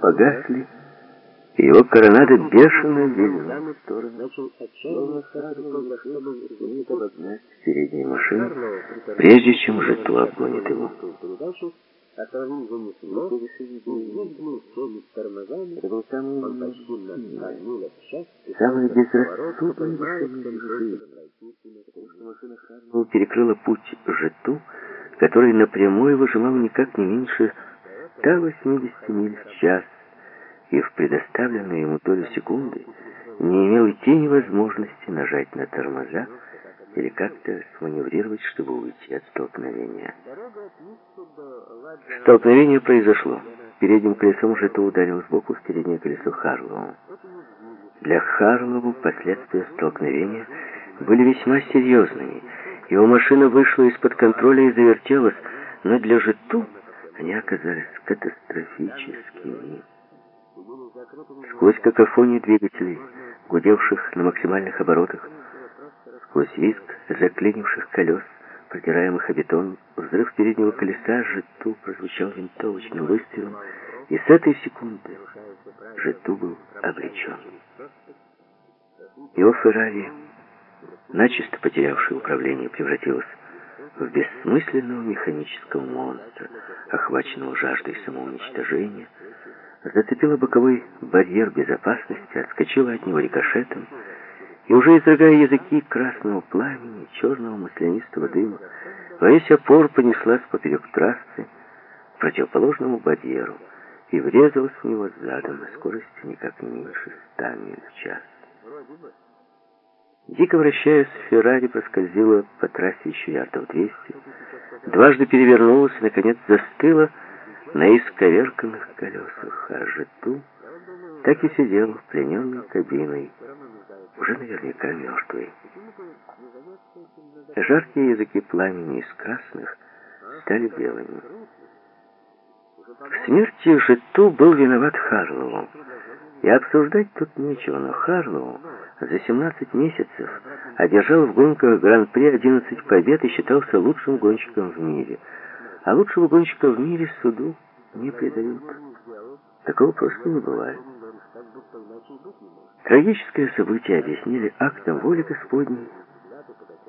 погасли, и его коронада бешено вильнула переднюю машину, прежде чем жертва обгонит его. Это был самый, самый безрассудный Машина Харвелл перекрыла путь Жету, который напрямую выжимал никак не меньше 180 миль в час, и в предоставленную ему долю секунды не имел и тени возможности нажать на тормоза или как-то сманеврировать, чтобы уйти от столкновения. Столкновение произошло. Передним колесом Жито ударил сбоку в переднее колесо Харлоу. Для Харлоу последствия столкновения были весьма серьезными. Его машина вышла из-под контроля и завертелась, но для Житу они оказались катастрофическими. Сквозь какофонию двигателей, гудевших на максимальных оборотах, сквозь визг заклинивших колес, протираемых о бетон, взрыв переднего колеса Житу прозвучал винтовочным выстрелом, и с этой секунды Житу был обречен. Его Феррари, начисто потерявший управление, превратилось в бессмысленного механического монстра, охваченного жаждой самоуничтожения, зацепила боковой барьер безопасности, отскочила от него рикошетом, и уже изрыгая языки красного пламени, черного маслянистого дыма, во весь опор понеслась поперек трассы к противоположному барьеру и врезалась в него задом на скорости никак не меньше ста миль в час. Дико вращаясь, Феррари проскользила по трассе еще ярдов 200, дважды перевернулась и, наконец, застыла на исковерканных колесах, а Житу так и сидел в плененной кабиной, уже наверняка мертвый. Жаркие языки пламени из красных стали белыми. В смерти Житу был виноват Харлоу. И обсуждать тут нечего, но Харлоу за 17 месяцев одержал в гонках Гран-при 11 побед и считался лучшим гонщиком в мире. А лучшего гонщика в мире суду не предают. Такого просто не бывает. Трагическое событие объяснили актом воли Господней,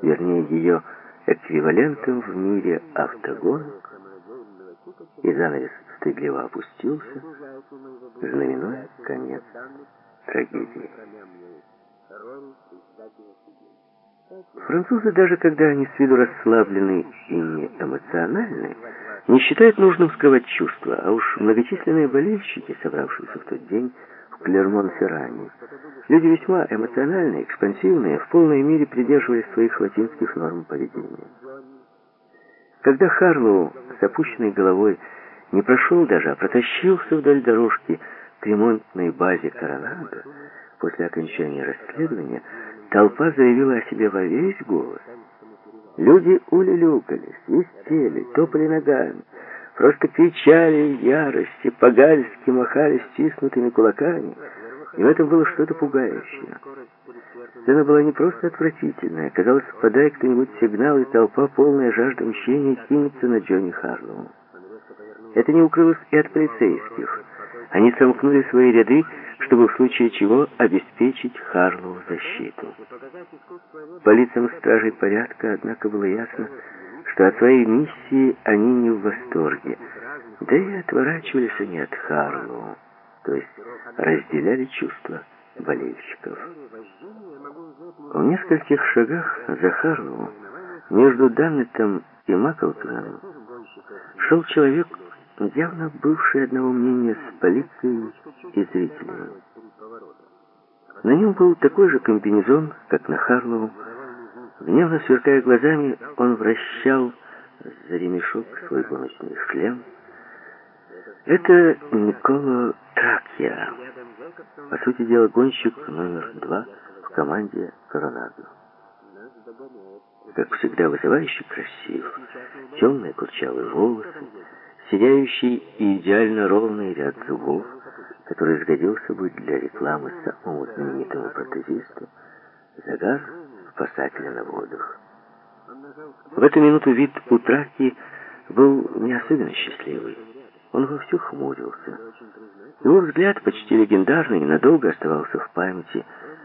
вернее ее эквивалентом в мире автогонок, и занавес стыдливо опустился, знаменуя конец трагедии. Французы, даже когда они с виду расслаблены и не эмоциональны, не считают нужным скрывать чувства, а уж многочисленные болельщики, собравшиеся в тот день в Клермон-Ферране, люди весьма эмоциональные, экспансивные, в полной мере придерживались своих латинских норм поведения. Когда Харлоу с опущенной головой не прошел даже, а протащился вдоль дорожки к ремонтной базе Коронадо, после окончания расследования, толпа заявила о себе во весь голос. Люди улюлюкали, свистели, топали ногами, просто кричали в ярости, по-гальски махали стиснутыми кулаками, и в этом было что-то пугающее. Сцена была не просто отвратительная, казалось, подай кто-нибудь сигнал, и толпа, полная жажда мщения, кинется на Джонни Харлоу. Это не укрылось и от полицейских. Они сомкнули свои ряды, чтобы в случае чего обеспечить Харлоу защиту. По лицам стражей порядка, однако, было ясно, что от своей миссии они не в восторге, да и отворачивались они от Харлоу, то есть разделяли чувства болельщиков. В нескольких шагах за Харлоу, между Даннетом и Маклтоном, шел человек, явно бывший одного мнения с полицией и зрителями. На нем был такой же комбинезон, как на Харлоу. Гневно сверкая глазами, он вращал за ремешок свой гоночный шлем. Это Николо Тракья, по сути дела гонщик номер два в команде Коронадо. Как всегда вызывающе красив, темные курчавые волосы, сияющий и идеально ровный ряд зубов, который сгодился бы для рекламы самому знаменитому протезисту, загар спасателя на водах. В эту минуту вид у был не особенно счастливый. Он вовсю хмурился. Его взгляд, почти легендарный, надолго оставался в памяти.